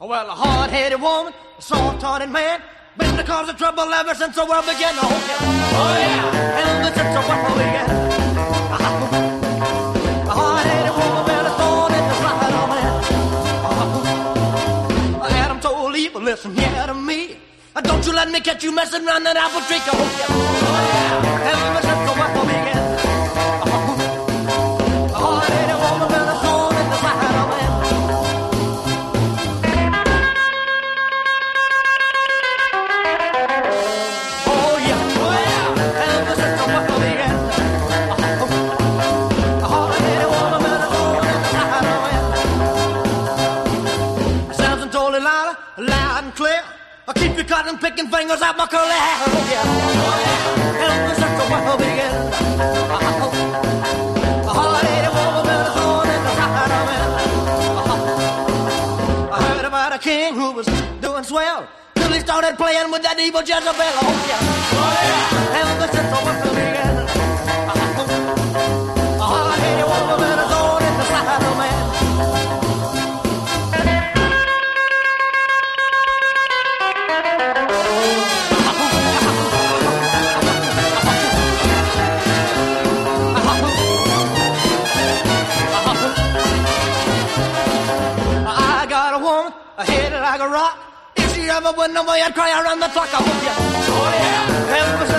Well, a hard-headed woman, a soft-hearted man, been the cause of trouble ever since the world began. Oh yeah, oh yeah, the world began. A hard-headed woman, been a thorn in the side of man. Uh-huh. Adam told Eve, listen here to me. Don't you let me catch you messing around that apple tree. Oh yeah, oh yeah, loud, and clear. I keep you cutting, picking fingers out my curly hair. Oh yeah, oh yeah, since the world began. A hard-headed woman, been a thorn in the side. I heard about a king who was doing swell till he started playing with that evil Jezebel. Oh yeah, oh yeah, since the began. A like a rock. If she ever went away, I'd cry around the clock. I hope you. Oh yeah,